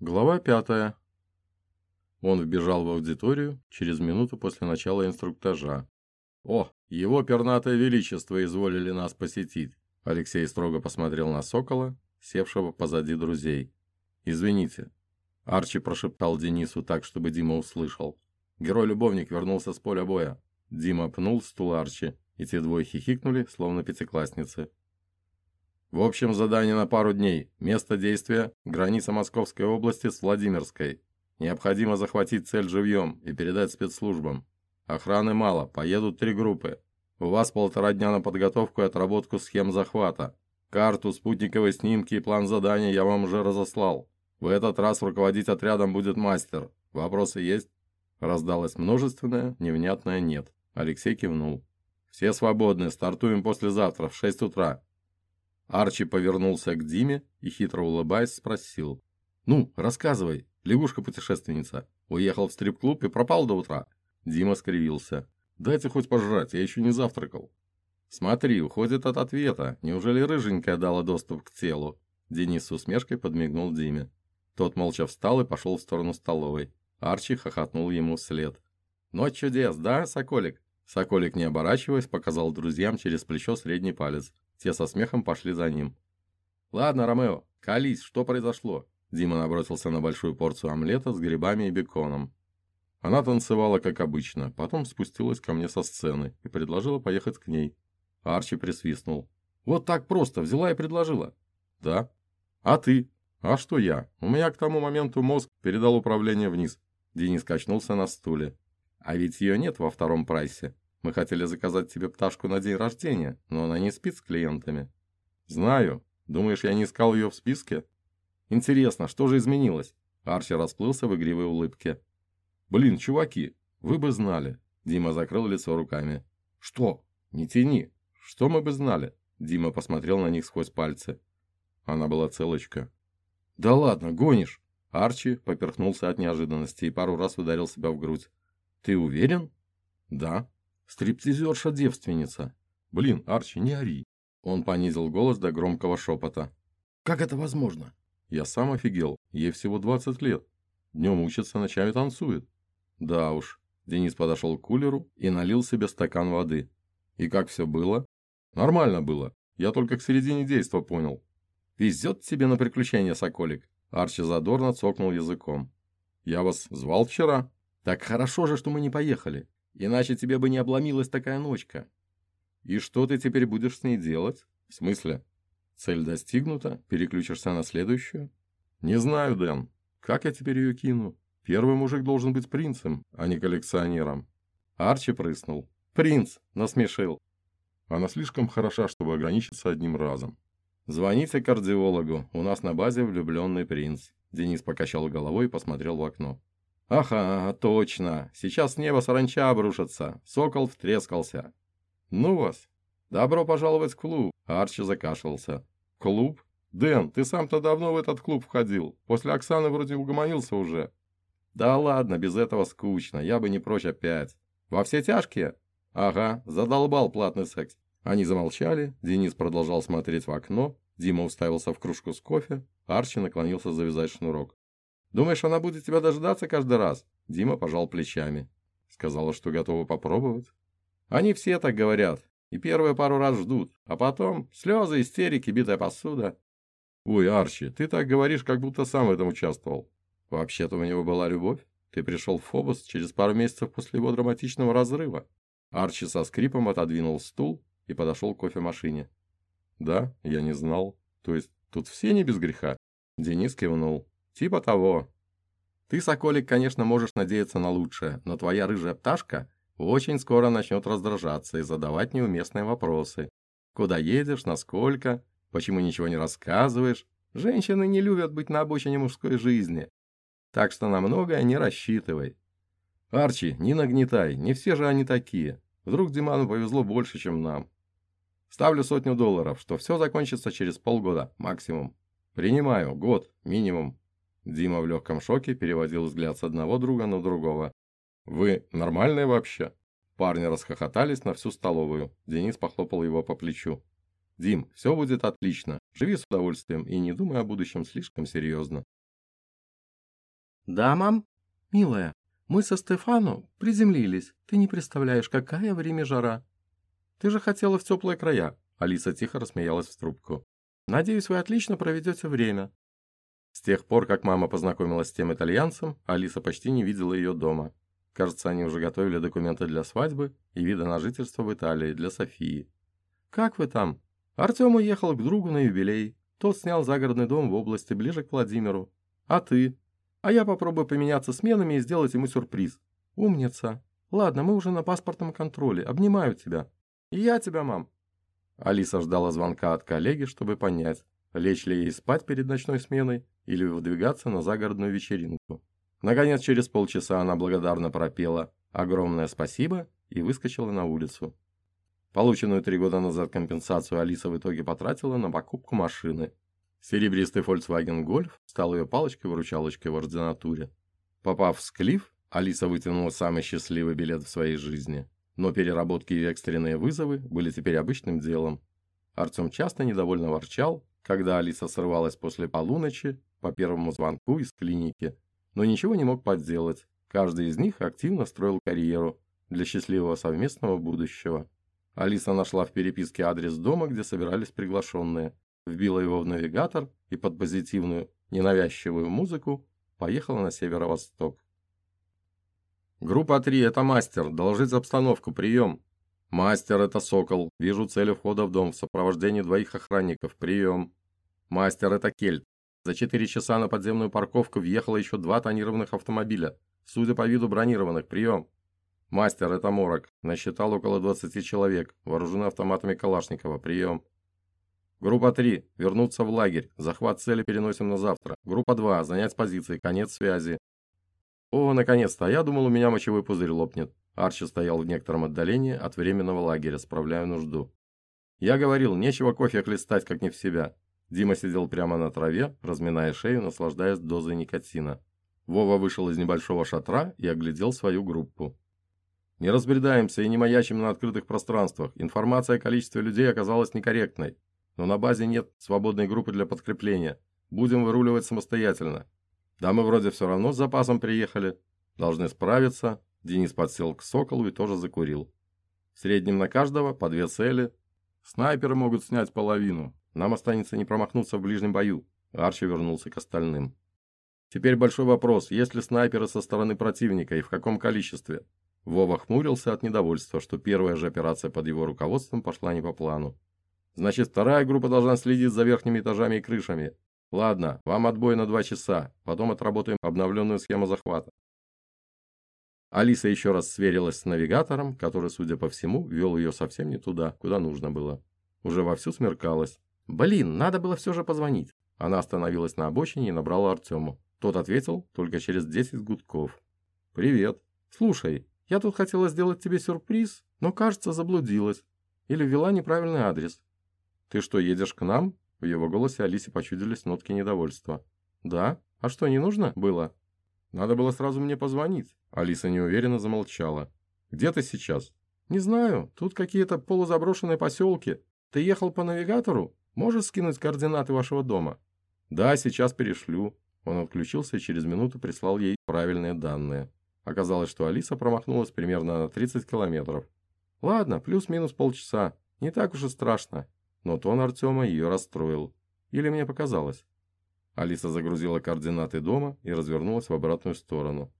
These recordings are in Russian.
Глава пятая. Он вбежал в аудиторию через минуту после начала инструктажа. «О, его пернатое величество изволили нас посетить!» Алексей строго посмотрел на Сокола, севшего позади друзей. «Извините». Арчи прошептал Денису так, чтобы Дима услышал. Герой-любовник вернулся с поля боя. Дима пнул стул Арчи, и те двое хихикнули, словно пятиклассницы. В общем, задание на пару дней. Место действия – граница Московской области с Владимирской. Необходимо захватить цель живьем и передать спецслужбам. Охраны мало, поедут три группы. У вас полтора дня на подготовку и отработку схем захвата. Карту, спутниковые снимки и план задания я вам уже разослал. В этот раз руководить отрядом будет мастер. Вопросы есть? Раздалось множественное, невнятное «нет». Алексей кивнул. «Все свободны, стартуем послезавтра в 6 утра. Арчи повернулся к Диме и, хитро улыбаясь, спросил. «Ну, рассказывай, лягушка-путешественница. Уехал в стрип-клуб и пропал до утра». Дима скривился. «Дайте хоть пожрать, я еще не завтракал». «Смотри, уходит от ответа. Неужели рыженькая дала доступ к телу?» Денис с усмешкой подмигнул Диме. Тот молча встал и пошел в сторону столовой. Арчи хохотнул ему вслед. «Ночь чудес, да, Соколик?» Соколик, не оборачиваясь, показал друзьям через плечо средний палец. Те со смехом пошли за ним. «Ладно, Ромео, колись, что произошло?» Дима набросился на большую порцию омлета с грибами и беконом. Она танцевала, как обычно, потом спустилась ко мне со сцены и предложила поехать к ней. Арчи присвистнул. «Вот так просто, взяла и предложила». «Да». «А ты?» «А что я? У меня к тому моменту мозг передал управление вниз». Денис качнулся на стуле. «А ведь ее нет во втором прайсе. Мы хотели заказать тебе пташку на день рождения, но она не спит с клиентами». «Знаю. Думаешь, я не искал ее в списке?» «Интересно, что же изменилось?» Арчи расплылся в игривой улыбке. «Блин, чуваки, вы бы знали». Дима закрыл лицо руками. «Что? Не тяни. Что мы бы знали?» Дима посмотрел на них сквозь пальцы. Она была целочка. «Да ладно, гонишь!» Арчи поперхнулся от неожиданности и пару раз ударил себя в грудь. «Ты уверен?» «Да». Стриптизерша-девственница. Блин, Арчи, не ори. Он понизил голос до громкого шепота. Как это возможно? Я сам офигел. Ей всего 20 лет. Днем учится, ночами танцует. Да уж. Денис подошел к кулеру и налил себе стакан воды. И как все было? Нормально было. Я только к середине действа понял. Везет тебе на приключения, Соколик. Арчи задорно цокнул языком. Я вас звал вчера. Так хорошо же, что мы не поехали. Иначе тебе бы не обломилась такая ночка. И что ты теперь будешь с ней делать? В смысле? Цель достигнута, переключишься на следующую? Не знаю, Дэн. Как я теперь ее кину? Первый мужик должен быть принцем, а не коллекционером. Арчи прыснул. Принц, насмешил. Она слишком хороша, чтобы ограничиться одним разом. Звоните кардиологу, у нас на базе влюбленный принц. Денис покачал головой и посмотрел в окно. «Ага, точно. Сейчас с неба саранча обрушится. Сокол втрескался». «Ну вас. Добро пожаловать в клуб». Арчи закашлялся. «Клуб? Дэн, ты сам-то давно в этот клуб входил. После Оксаны вроде угомонился уже». «Да ладно, без этого скучно. Я бы не прочь опять». «Во все тяжкие?» «Ага, задолбал платный секс». Они замолчали, Денис продолжал смотреть в окно, Дима уставился в кружку с кофе, Арчи наклонился завязать шнурок. Думаешь, она будет тебя дождаться каждый раз?» Дима пожал плечами. Сказала, что готова попробовать. «Они все так говорят. И первые пару раз ждут. А потом слезы, истерики, битая посуда». «Ой, Арчи, ты так говоришь, как будто сам в этом участвовал». «Вообще-то у него была любовь. Ты пришел в Фобос через пару месяцев после его драматичного разрыва». Арчи со скрипом отодвинул стул и подошел к кофемашине. «Да, я не знал. То есть тут все не без греха?» Денис кивнул. Типа того. Ты, Соколик, конечно, можешь надеяться на лучшее, но твоя рыжая пташка очень скоро начнет раздражаться и задавать неуместные вопросы. Куда едешь, насколько, почему ничего не рассказываешь. Женщины не любят быть на обочине мужской жизни. Так что на многое не рассчитывай. Арчи, не нагнетай, не все же они такие. Вдруг Диману повезло больше, чем нам. Ставлю сотню долларов, что все закончится через полгода, максимум. Принимаю, год, минимум. Дима в легком шоке переводил взгляд с одного друга на другого. «Вы нормальные вообще?» Парни расхохотались на всю столовую. Денис похлопал его по плечу. «Дим, все будет отлично. Живи с удовольствием и не думай о будущем слишком серьезно. «Да, мам?» «Милая, мы со Стефану приземлились. Ты не представляешь, какая время жара». «Ты же хотела в теплые края», — Алиса тихо рассмеялась в трубку. «Надеюсь, вы отлично проведете время». С тех пор, как мама познакомилась с тем итальянцем, Алиса почти не видела ее дома. Кажется, они уже готовили документы для свадьбы и вида на жительство в Италии для Софии. «Как вы там?» Артем уехал к другу на юбилей. Тот снял загородный дом в области, ближе к Владимиру. А ты? А я попробую поменяться сменами и сделать ему сюрприз. Умница. Ладно, мы уже на паспортном контроле. Обнимаю тебя. И я тебя, мам. Алиса ждала звонка от коллеги, чтобы понять, лечь ли ей спать перед ночной сменой или выдвигаться на загородную вечеринку. Наконец, через полчаса она благодарно пропела «Огромное спасибо» и выскочила на улицу. Полученную три года назад компенсацию Алиса в итоге потратила на покупку машины. Серебристый Volkswagen Golf стал ее палочкой-выручалочкой в ординатуре. Попав в Склиф, Алиса вытянула самый счастливый билет в своей жизни. Но переработки и экстренные вызовы были теперь обычным делом. Артем часто недовольно ворчал, когда Алиса срывалась после полуночи по первому звонку из клиники, но ничего не мог подделать. Каждый из них активно строил карьеру для счастливого совместного будущего. Алиса нашла в переписке адрес дома, где собирались приглашенные, вбила его в навигатор и под позитивную, ненавязчивую музыку поехала на северо-восток. «Группа 3, это мастер. Доложить обстановку. Прием». «Мастер, это Сокол. Вижу цель входа в дом в сопровождении двоих охранников. Прием». «Мастер, это Кельт. За 4 часа на подземную парковку въехало еще два тонированных автомобиля. Судя по виду бронированных. Прием». «Мастер, это Морок. Насчитал около 20 человек. Вооружены автоматами Калашникова. Прием». Группа 3. Вернуться в лагерь. Захват цели переносим на завтра. Группа 2. Занять позиции. Конец связи. О, наконец-то. Я думал, у меня мочевой пузырь лопнет. Арчи стоял в некотором отдалении от временного лагеря, справляя нужду. Я говорил, нечего кофе хлестать, как не в себя. Дима сидел прямо на траве, разминая шею, наслаждаясь дозой никотина. Вова вышел из небольшого шатра и оглядел свою группу. Не разбредаемся и не маячим на открытых пространствах. Информация о количестве людей оказалась некорректной. Но на базе нет свободной группы для подкрепления. Будем выруливать самостоятельно. Да мы вроде все равно с запасом приехали. Должны справиться. Денис подсел к Соколу и тоже закурил. В среднем на каждого по две цели. Снайперы могут снять половину. Нам останется не промахнуться в ближнем бою. Арчи вернулся к остальным. Теперь большой вопрос, есть ли снайперы со стороны противника и в каком количестве? Вова хмурился от недовольства, что первая же операция под его руководством пошла не по плану. Значит, вторая группа должна следить за верхними этажами и крышами. Ладно, вам отбой на два часа, потом отработаем обновленную схему захвата. Алиса еще раз сверилась с навигатором, который, судя по всему, вел ее совсем не туда, куда нужно было. Уже вовсю смеркалось. «Блин, надо было все же позвонить». Она остановилась на обочине и набрала Артему. Тот ответил только через 10 гудков. «Привет. Слушай, я тут хотела сделать тебе сюрприз, но, кажется, заблудилась. Или ввела неправильный адрес. Ты что, едешь к нам? В его голосе Алисе почудились нотки недовольства. Да? А что, не нужно было? Надо было сразу мне позвонить. Алиса неуверенно замолчала. Где ты сейчас? Не знаю. Тут какие-то полузаброшенные поселки. Ты ехал по навигатору? Можешь скинуть координаты вашего дома? Да, сейчас перешлю. Он отключился и через минуту прислал ей правильные данные. Оказалось, что Алиса промахнулась примерно на 30 километров. Ладно, плюс-минус полчаса. Не так уж и страшно. Но тон Артема ее расстроил. Или мне показалось? Алиса загрузила координаты дома и развернулась в обратную сторону.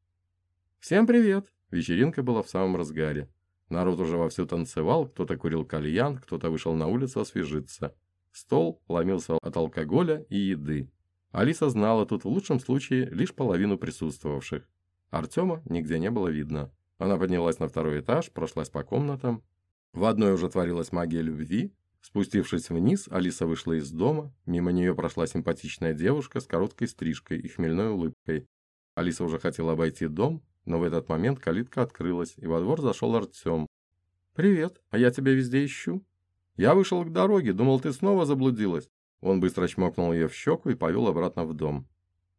«Всем привет!» Вечеринка была в самом разгаре. Народ уже вовсю танцевал, кто-то курил кальян, кто-то вышел на улицу освежиться. Стол ломился от алкоголя и еды. Алиса знала тут в лучшем случае лишь половину присутствовавших. Артема нигде не было видно. Она поднялась на второй этаж, прошлась по комнатам. В одной уже творилась магия любви. Спустившись вниз, Алиса вышла из дома. Мимо нее прошла симпатичная девушка с короткой стрижкой и хмельной улыбкой. Алиса уже хотела обойти дом, но в этот момент калитка открылась, и во двор зашел Артем. «Привет, а я тебя везде ищу». «Я вышел к дороге, думал, ты снова заблудилась». Он быстро чмокнул ее в щеку и повел обратно в дом.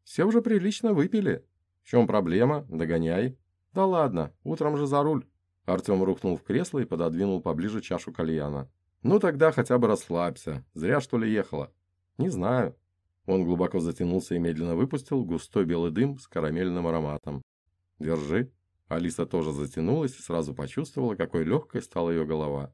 «Все уже прилично выпили. В чем проблема? Догоняй. Да ладно, утром же за руль. Артем рухнул в кресло и пододвинул поближе чашу кальяна. Ну тогда хотя бы расслабься. Зря что ли ехала? Не знаю. Он глубоко затянулся и медленно выпустил густой белый дым с карамельным ароматом. «Держи». Алиса тоже затянулась и сразу почувствовала, какой легкой стала ее голова.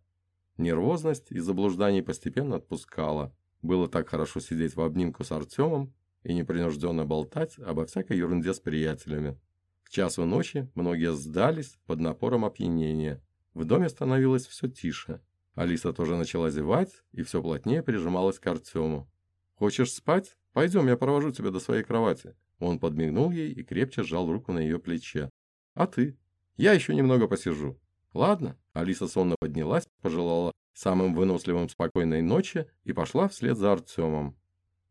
Нервозность и заблуждание постепенно отпускала. Было так хорошо сидеть в обнимку с Артемом и непринужденно болтать обо всякой ерунде с приятелями. К часу ночи многие сдались под напором опьянения. В доме становилось все тише. Алиса тоже начала зевать и все плотнее прижималась к Артему. «Хочешь спать? Пойдем, я провожу тебя до своей кровати». Он подмигнул ей и крепче сжал руку на ее плече. «А ты? Я еще немного посижу». «Ладно». Алиса сонно поднялась, пожелала самым выносливым спокойной ночи и пошла вслед за Артемом.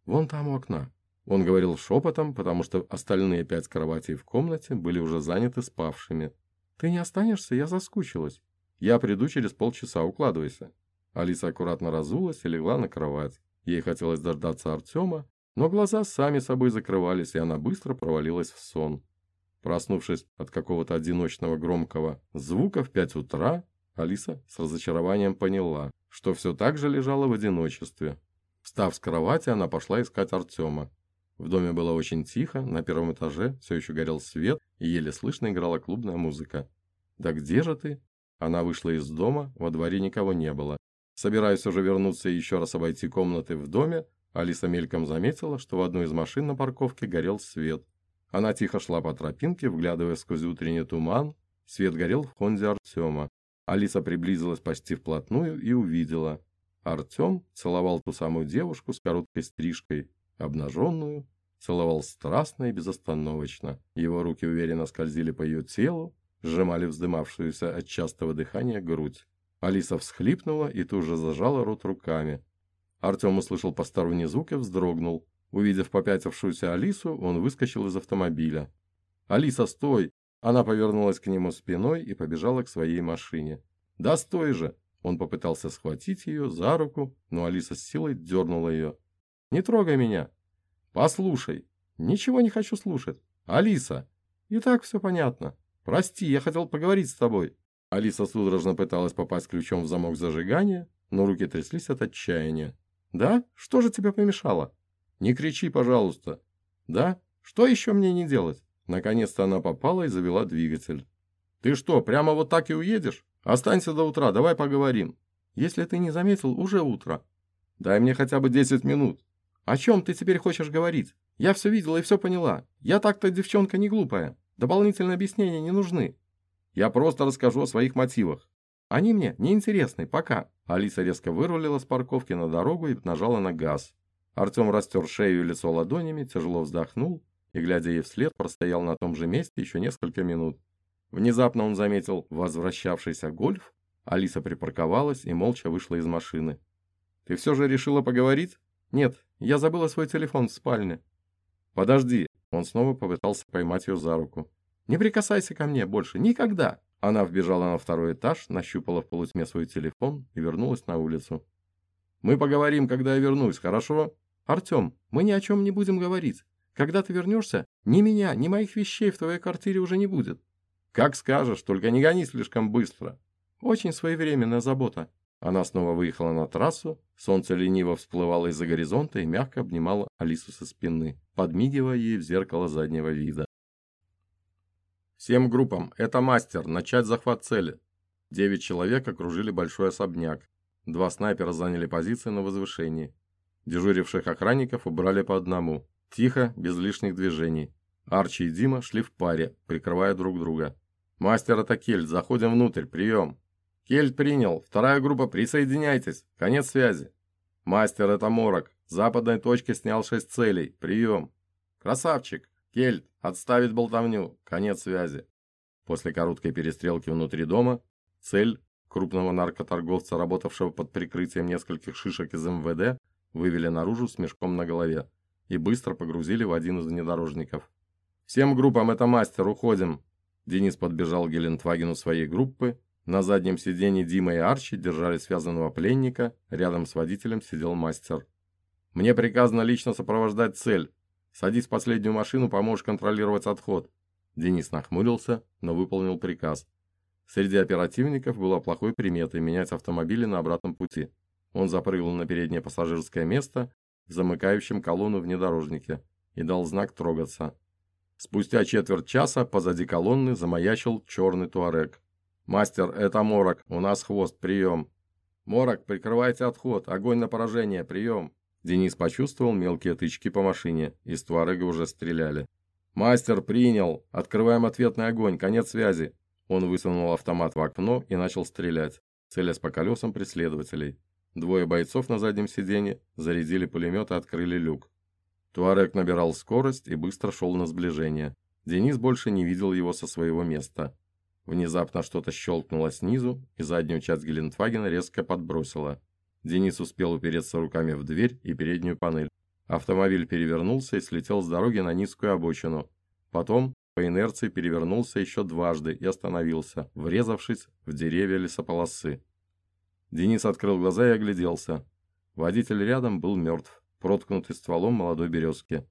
«Вон там у окна». Он говорил шепотом, потому что остальные пять кроватей в комнате были уже заняты спавшими. «Ты не останешься? Я заскучилась». «Я приду через полчаса, укладывайся». Алиса аккуратно разулась и легла на кровать. Ей хотелось дождаться Артема, но глаза сами собой закрывались, и она быстро провалилась в сон. Проснувшись от какого-то одиночного громкого звука в пять утра, Алиса с разочарованием поняла, что все так же лежала в одиночестве. Встав с кровати, она пошла искать Артема. В доме было очень тихо, на первом этаже все еще горел свет, и еле слышно играла клубная музыка. «Да где же ты?» Она вышла из дома, во дворе никого не было. Собираясь уже вернуться и еще раз обойти комнаты в доме, Алиса мельком заметила, что в одной из машин на парковке горел свет. Она тихо шла по тропинке, вглядывая сквозь утренний туман. Свет горел в Хонде Артема. Алиса приблизилась почти вплотную и увидела. Артем целовал ту самую девушку с короткой стрижкой, обнаженную, целовал страстно и безостановочно. Его руки уверенно скользили по ее телу, сжимали вздымавшуюся от частого дыхания грудь. Алиса всхлипнула и тут же зажала рот руками. Артем услышал посторонний звук и вздрогнул. Увидев попятившуюся Алису, он выскочил из автомобиля. «Алиса, стой!» Она повернулась к нему спиной и побежала к своей машине. «Да стой же!» Он попытался схватить ее за руку, но Алиса с силой дернула ее. «Не трогай меня!» «Послушай!» «Ничего не хочу слушать!» «Алиса!» «И так все понятно!» «Прости, я хотел поговорить с тобой!» Алиса судорожно пыталась попасть ключом в замок зажигания, но руки тряслись от отчаяния. «Да? Что же тебе помешало?» «Не кричи, пожалуйста». «Да? Что еще мне не делать?» Наконец-то она попала и завела двигатель. «Ты что, прямо вот так и уедешь? Останься до утра, давай поговорим». «Если ты не заметил, уже утро». «Дай мне хотя бы десять минут». «О чем ты теперь хочешь говорить? Я все видела и все поняла. Я так-то девчонка не глупая. Дополнительные объяснения не нужны. Я просто расскажу о своих мотивах. Они мне не интересны, пока. Алиса резко вырвалила с парковки на дорогу и нажала на газ. Артем растер шею и лицо ладонями, тяжело вздохнул и, глядя ей вслед, простоял на том же месте еще несколько минут. Внезапно он заметил возвращавшийся гольф. Алиса припарковалась и молча вышла из машины. «Ты все же решила поговорить?» «Нет, я забыла свой телефон в спальне». «Подожди». Он снова попытался поймать ее за руку. Не прикасайся ко мне больше, никогда!» Она вбежала на второй этаж, нащупала в полутьме свой телефон и вернулась на улицу. «Мы поговорим, когда я вернусь, хорошо?» «Артем, мы ни о чем не будем говорить. Когда ты вернешься, ни меня, ни моих вещей в твоей квартире уже не будет». «Как скажешь, только не гони слишком быстро». «Очень своевременная забота». Она снова выехала на трассу, солнце лениво всплывало из-за горизонта и мягко обнимало Алису со спины, подмигивая ей в зеркало заднего вида. Всем группам, это мастер, начать захват цели. Девять человек окружили большой особняк. Два снайпера заняли позиции на возвышении. Дежуривших охранников убрали по одному. Тихо, без лишних движений. Арчи и Дима шли в паре, прикрывая друг друга. «Мастер, это Кельт, заходим внутрь, прием!» «Кельт принял, вторая группа, присоединяйтесь, конец связи!» «Мастер, это Морок, с западной точки снял шесть целей, прием!» «Красавчик!» Кельт, отставить болтовню, конец связи. После короткой перестрелки внутри дома цель крупного наркоторговца, работавшего под прикрытием нескольких шишек из МВД, вывели наружу с мешком на голове и быстро погрузили в один из внедорожников. «Всем группам это мастер, уходим!» Денис подбежал к Гелендвагену своей группы. На заднем сиденье Дима и Арчи держали связанного пленника, рядом с водителем сидел мастер. «Мне приказано лично сопровождать цель. Садись в последнюю машину, поможешь контролировать отход». Денис нахмурился, но выполнил приказ. Среди оперативников было плохой приметой менять автомобили на обратном пути. Он запрыгнул на переднее пассажирское место в замыкающем колонну внедорожнике и дал знак трогаться. Спустя четверть часа позади колонны замаячил черный туарек. «Мастер, это Морок, у нас хвост, прием!» «Морок, прикрывайте отход, огонь на поражение, прием!» Денис почувствовал мелкие тычки по машине, из туарега уже стреляли. «Мастер, принял! Открываем ответный огонь, конец связи!» Он высунул автомат в окно и начал стрелять, целясь по колесам преследователей. Двое бойцов на заднем сиденье зарядили пулемет и открыли люк. Туарек набирал скорость и быстро шел на сближение. Денис больше не видел его со своего места. Внезапно что-то щелкнуло снизу, и заднюю часть Гелендвагена резко подбросило. Денис успел упереться руками в дверь и переднюю панель. Автомобиль перевернулся и слетел с дороги на низкую обочину. Потом по инерции перевернулся еще дважды и остановился, врезавшись в деревья лесополосы. Денис открыл глаза и огляделся. Водитель рядом был мертв, проткнутый стволом молодой березки.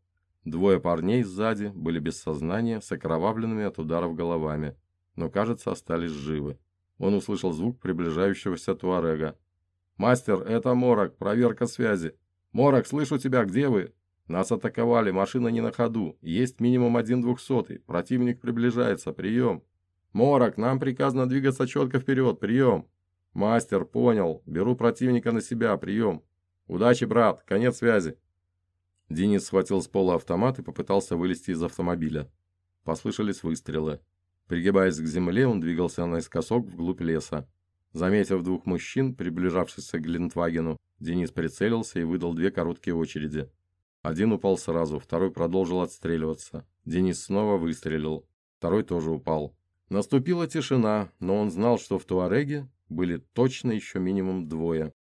Двое парней сзади были без сознания, с окровавленными от ударов головами но, кажется, остались живы. Он услышал звук приближающегося туарега. «Мастер, это Морок, проверка связи. Морок, слышу тебя, где вы?» «Нас атаковали, машина не на ходу. Есть минимум один двухсотый. Противник приближается. Прием!» «Морок, нам приказано двигаться четко вперед. Прием!» «Мастер, понял. Беру противника на себя. Прием!» «Удачи, брат. Конец связи!» Денис схватил с пола автомат и попытался вылезти из автомобиля. Послышались выстрелы. Пригибаясь к земле, он двигался наискосок вглубь леса. Заметив двух мужчин, приближавшихся к Глинтвагену, Денис прицелился и выдал две короткие очереди. Один упал сразу, второй продолжил отстреливаться. Денис снова выстрелил. Второй тоже упал. Наступила тишина, но он знал, что в Туареге были точно еще минимум двое.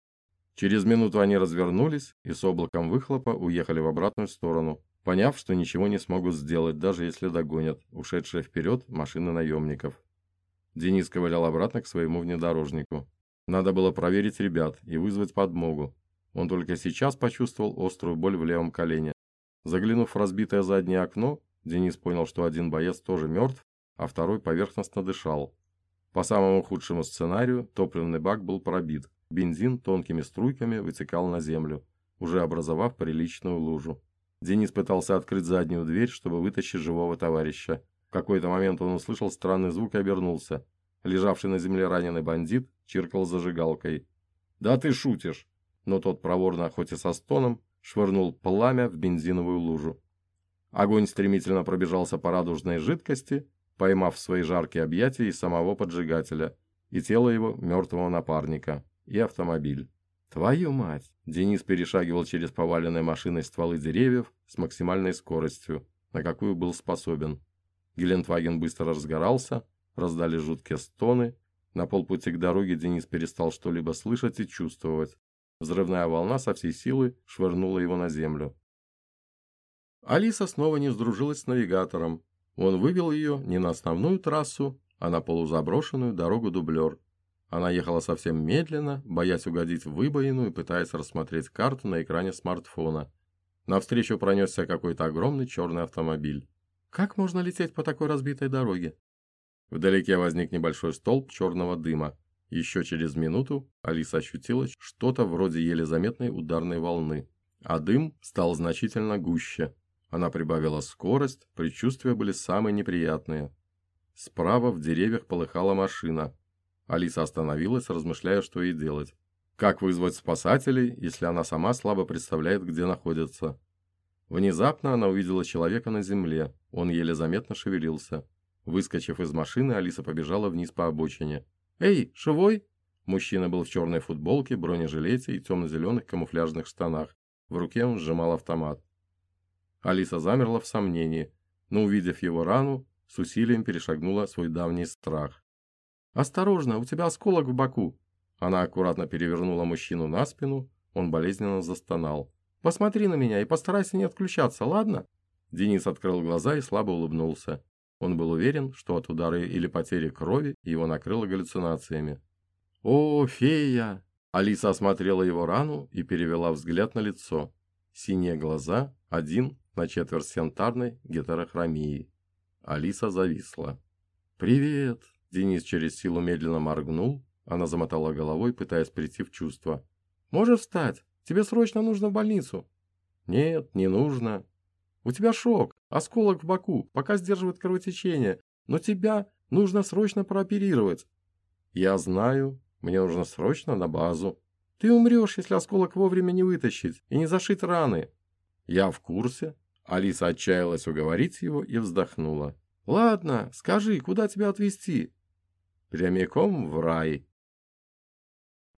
Через минуту они развернулись и с облаком выхлопа уехали в обратную сторону, поняв, что ничего не смогут сделать, даже если догонят ушедшие вперед машины наемников. Денис ковылял обратно к своему внедорожнику. Надо было проверить ребят и вызвать подмогу. Он только сейчас почувствовал острую боль в левом колене. Заглянув в разбитое заднее окно, Денис понял, что один боец тоже мертв, а второй поверхностно дышал. По самому худшему сценарию топливный бак был пробит. Бензин тонкими струйками вытекал на землю, уже образовав приличную лужу. Денис пытался открыть заднюю дверь, чтобы вытащить живого товарища. В какой-то момент он услышал странный звук и обернулся. Лежавший на земле раненый бандит чиркал зажигалкой. «Да ты шутишь!» Но тот проворно, хоть и со стоном, швырнул пламя в бензиновую лужу. Огонь стремительно пробежался по радужной жидкости, поймав в свои жаркие объятия и самого поджигателя, и тело его мертвого напарника, и автомобиль. Твою мать! Денис перешагивал через поваленные машиной стволы деревьев с максимальной скоростью, на какую был способен. Гелендваген быстро разгорался, раздали жуткие стоны. На полпути к дороге Денис перестал что-либо слышать и чувствовать. Взрывная волна со всей силы швырнула его на землю. Алиса снова не сдружилась с навигатором. Он вывел ее не на основную трассу, а на полузаброшенную дорогу-дублер. Она ехала совсем медленно, боясь угодить в выбоину и пытаясь рассмотреть карту на экране смартфона. Навстречу пронесся какой-то огромный черный автомобиль. Как можно лететь по такой разбитой дороге? Вдалеке возник небольшой столб черного дыма. Еще через минуту Алиса ощутила что-то вроде еле заметной ударной волны. А дым стал значительно гуще. Она прибавила скорость, предчувствия были самые неприятные. Справа в деревьях полыхала машина, Алиса остановилась, размышляя, что ей делать. Как вызвать спасателей, если она сама слабо представляет, где находится? Внезапно она увидела человека на земле. Он еле заметно шевелился. Выскочив из машины, Алиса побежала вниз по обочине. «Эй, живой?» Мужчина был в черной футболке, бронежилете и темно-зеленых камуфляжных штанах. В руке он сжимал автомат. Алиса замерла в сомнении, но, увидев его рану, с усилием перешагнула свой давний страх. «Осторожно, у тебя осколок в боку!» Она аккуратно перевернула мужчину на спину, он болезненно застонал. «Посмотри на меня и постарайся не отключаться, ладно?» Денис открыл глаза и слабо улыбнулся. Он был уверен, что от удара или потери крови его накрыло галлюцинациями. «О, фея!» Алиса осмотрела его рану и перевела взгляд на лицо. Синие глаза, один на четверть с янтарной гетерохромией. Алиса зависла. «Привет!» Денис через силу медленно моргнул. Она замотала головой, пытаясь прийти в чувство. «Можешь встать? Тебе срочно нужно в больницу». Нет, не нужно. У тебя шок, осколок в боку, пока сдерживает кровотечение, но тебя нужно срочно прооперировать. Я знаю, мне нужно срочно на базу. Ты умрешь, если осколок вовремя не вытащить и не зашить раны. Я в курсе. Алиса отчаялась уговорить его и вздохнула. Ладно, скажи, куда тебя отвезти? Прямиком в рай.